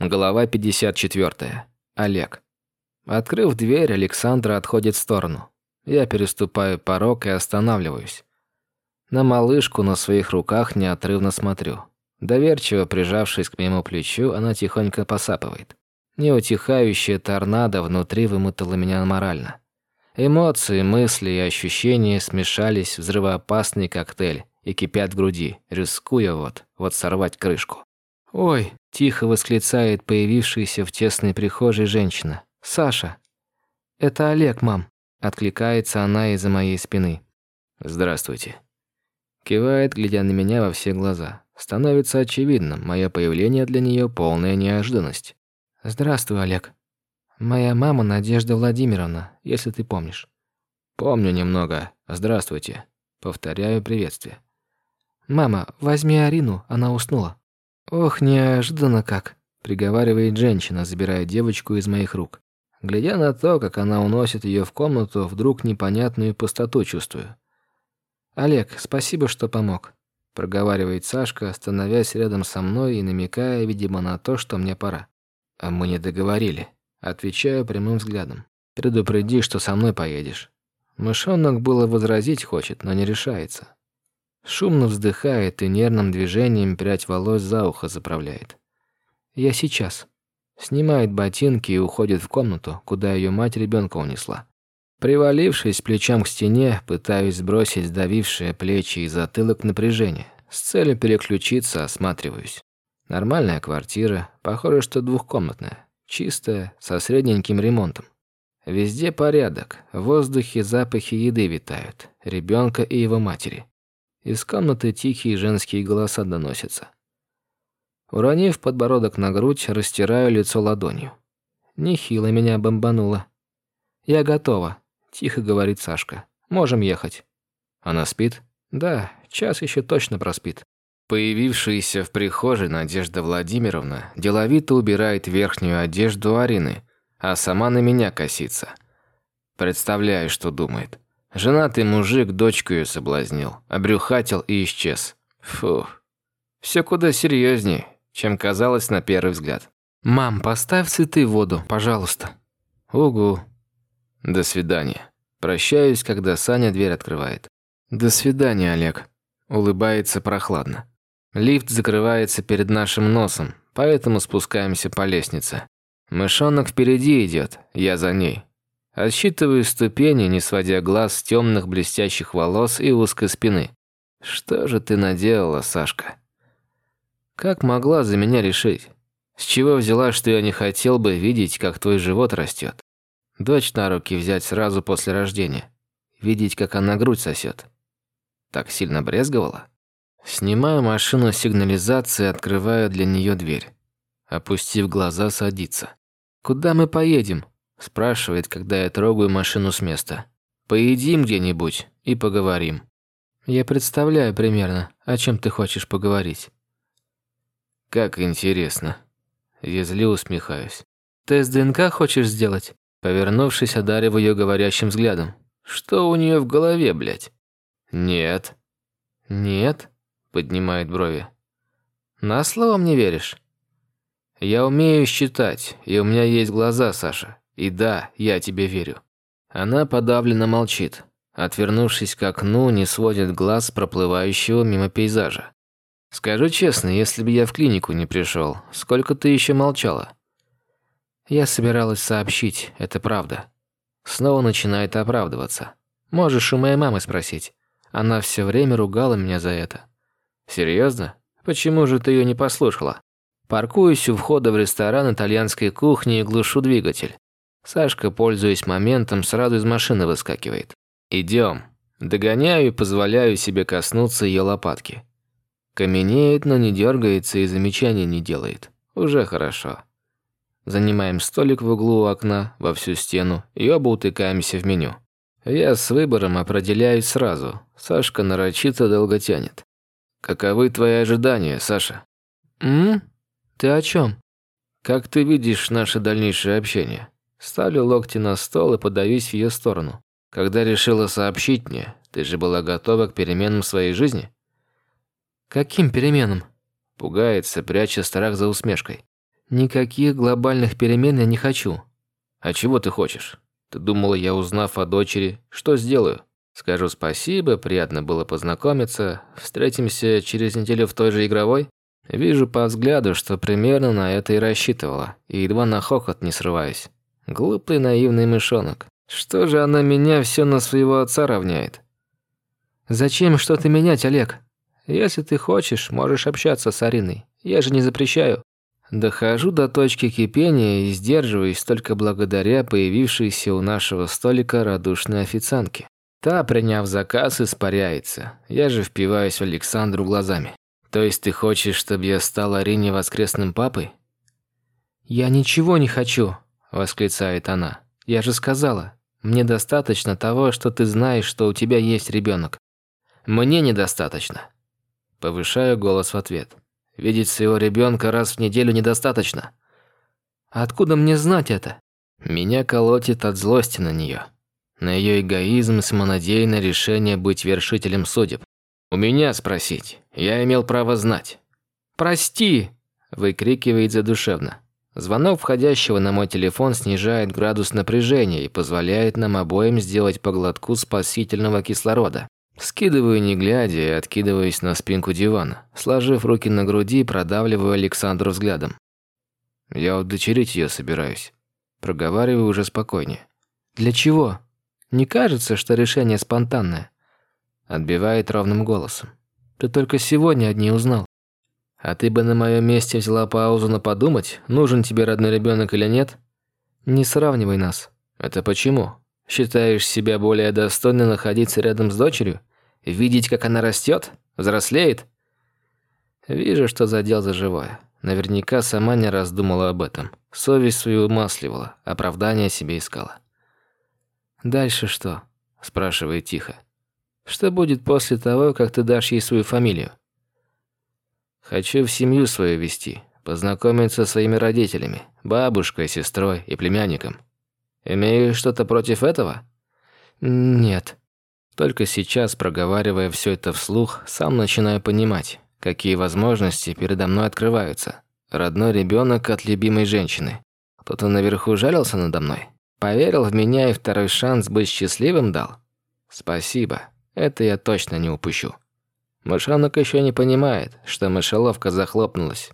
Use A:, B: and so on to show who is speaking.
A: Глава 54. Олег. Открыв дверь, Александра отходит в сторону. Я переступаю порог и останавливаюсь. На малышку на своих руках неотрывно смотрю. Доверчиво прижавшись к моему плечу, она тихонько посапывает. Неутихающая торнадо внутри вымотала меня морально. Эмоции, мысли и ощущения смешались в взрывоопасный коктейль и кипят в груди, рискуя вот, вот сорвать крышку. «Ой!» – тихо восклицает появившаяся в тесной прихожей женщина. «Саша!» «Это Олег, мам!» – откликается она из-за моей спины. «Здравствуйте!» Кивает, глядя на меня во все глаза. Становится очевидным, мое появление для нее полная неожиданность. «Здравствуй, Олег. Моя мама Надежда Владимировна, если ты помнишь». «Помню немного. Здравствуйте». Повторяю приветствие. «Мама, возьми Арину, она уснула». «Ох, неожиданно как», – приговаривает женщина, забирая девочку из моих рук. Глядя на то, как она уносит ее в комнату, вдруг непонятную пустоту чувствую. «Олег, спасибо, что помог», – проговаривает Сашка, становясь рядом со мной и намекая, видимо, на то, что мне пора. «А мы не договорили», – отвечаю прямым взглядом. «Предупреди, что со мной поедешь». Мышонок было возразить хочет, но не решается. Шумно вздыхает и нервным движением прядь волос за ухо заправляет. «Я сейчас». Снимает ботинки и уходит в комнату, куда ее мать ребенка унесла. Привалившись плечом к стене, пытаюсь сбросить сдавившие плечи и затылок напряжение. С целью переключиться осматриваюсь. Нормальная квартира, похоже, что двухкомнатная. Чистая, со средненьким ремонтом. Везде порядок, в воздухе запахи еды витают, ребенка и его матери. Из комнаты тихие женские голоса доносятся. Уронив подбородок на грудь, растираю лицо ладонью. Нехило меня бомбануло. «Я готова», – тихо говорит Сашка. «Можем ехать». «Она спит?» «Да, час еще точно проспит». Появившаяся в прихожей Надежда Владимировна деловито убирает верхнюю одежду Арины, а сама на меня косится. Представляю, что думает. Женатый мужик дочку ее соблазнил, обрюхатил и исчез. Фу. Все куда серьезнее, чем казалось на первый взгляд. «Мам, поставь цветы в воду, пожалуйста». «Угу». «До свидания». Прощаюсь, когда Саня дверь открывает. «До свидания, Олег». Улыбается прохладно. Лифт закрывается перед нашим носом, поэтому спускаемся по лестнице. Мышонок впереди идет, я за ней. Отсчитываю ступени, не сводя глаз с темных блестящих волос и узкой спины. Что же ты наделала, Сашка? Как могла за меня решить? С чего взяла, что я не хотел бы видеть, как твой живот растет? Дочь на руки взять сразу после рождения. Видеть, как она грудь сосет. Так сильно брезговала? Снимаю машину сигнализации открываю для нее дверь. Опустив глаза, садится. «Куда мы поедем?» Спрашивает, когда я трогаю машину с места. «Поедим где-нибудь и поговорим». Я представляю примерно, о чем ты хочешь поговорить. Как интересно. Езли усмехаюсь. Тест ДНК хочешь сделать? Повернувшись, одарив ее говорящим взглядом. Что у нее в голове, блядь? Нет. Нет? Поднимает брови. На слово мне веришь? Я умею считать, и у меня есть глаза, Саша. И да, я тебе верю. Она подавленно молчит, отвернувшись к окну, не сводит глаз проплывающего мимо пейзажа. Скажу честно, если бы я в клинику не пришел, сколько ты еще молчала? Я собиралась сообщить, это правда. Снова начинает оправдываться. Можешь у моей мамы спросить. Она все время ругала меня за это. Серьезно? Почему же ты ее не послушала? Паркуюсь у входа в ресторан итальянской кухни и глушу двигатель. Сашка, пользуясь моментом, сразу из машины выскакивает. «Идем». Догоняю и позволяю себе коснуться ее лопатки. Каменеет, но не дергается и замечаний не делает. Уже хорошо. Занимаем столик в углу окна, во всю стену, и оба утыкаемся в меню. Я с выбором определяюсь сразу. Сашка нарочито долго тянет. «Каковы твои ожидания, Саша?» «М? Ты о чем? «Как ты видишь наше дальнейшее общение?» Ставлю локти на стол и подаюсь в ее сторону. Когда решила сообщить мне, ты же была готова к переменам в своей жизни? Каким переменам? Пугается, пряча страх за усмешкой. Никаких глобальных перемен я не хочу. А чего ты хочешь? Ты думала, я, узнав о дочери, что сделаю? Скажу спасибо, приятно было познакомиться. Встретимся через неделю в той же игровой? Вижу по взгляду, что примерно на это и рассчитывала, и едва на хохот не срываюсь. Глупый наивный мышонок. Что же она меня все на своего отца равняет? Зачем что-то менять, Олег? Если ты хочешь, можешь общаться с Ариной. Я же не запрещаю. Дохожу до точки кипения и сдерживаюсь только благодаря появившейся у нашего столика радушной официантке. Та, приняв заказ, испаряется. Я же впиваюсь в Александру глазами. То есть ты хочешь, чтобы я стал Арине воскресным папой? Я ничего не хочу, восклицает она. Я же сказала, мне достаточно того, что ты знаешь, что у тебя есть ребенок. Мне недостаточно. Повышаю голос в ответ. Видеть своего ребенка раз в неделю недостаточно. Откуда мне знать это? Меня колотит от злости на нее, На ее эгоизм и самонадеянное решение быть вершителем судеб. У меня спросить. Я имел право знать. «Прости!» – выкрикивает задушевно. Звонок входящего на мой телефон снижает градус напряжения и позволяет нам обоим сделать поглотку спасительного кислорода. Скидываю не глядя и откидываюсь на спинку дивана. Сложив руки на груди, продавливаю Александру взглядом. Я удочерить ее собираюсь. Проговариваю уже спокойнее. «Для чего? Не кажется, что решение спонтанное?» Отбивает ровным голосом. «Ты только сегодня одни узнал. А ты бы на моем месте взяла паузу на подумать, нужен тебе родной ребенок или нет? Не сравнивай нас. Это почему? Считаешь себя более достойной находиться рядом с дочерью? Видеть, как она растет, взрослеет? Вижу, что задел за живое. Наверняка сама не раздумала об этом. Совесть свою умасливала, оправдание себе искала. «Дальше что?» – спрашивает тихо. Что будет после того, как ты дашь ей свою фамилию? Хочу в семью свою вести, познакомиться со своими родителями, бабушкой, сестрой и племянником. Имею что-то против этого? Нет. Только сейчас, проговаривая все это вслух, сам начинаю понимать, какие возможности передо мной открываются. Родной ребенок от любимой женщины. Кто-то наверху жалился надо мной. Поверил в меня и второй шанс быть счастливым дал. Спасибо. Это я точно не упущу. Мышонок еще не понимает, что мышеловка захлопнулась.